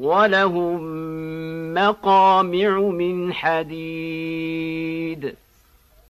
ولهم مقامع من حديد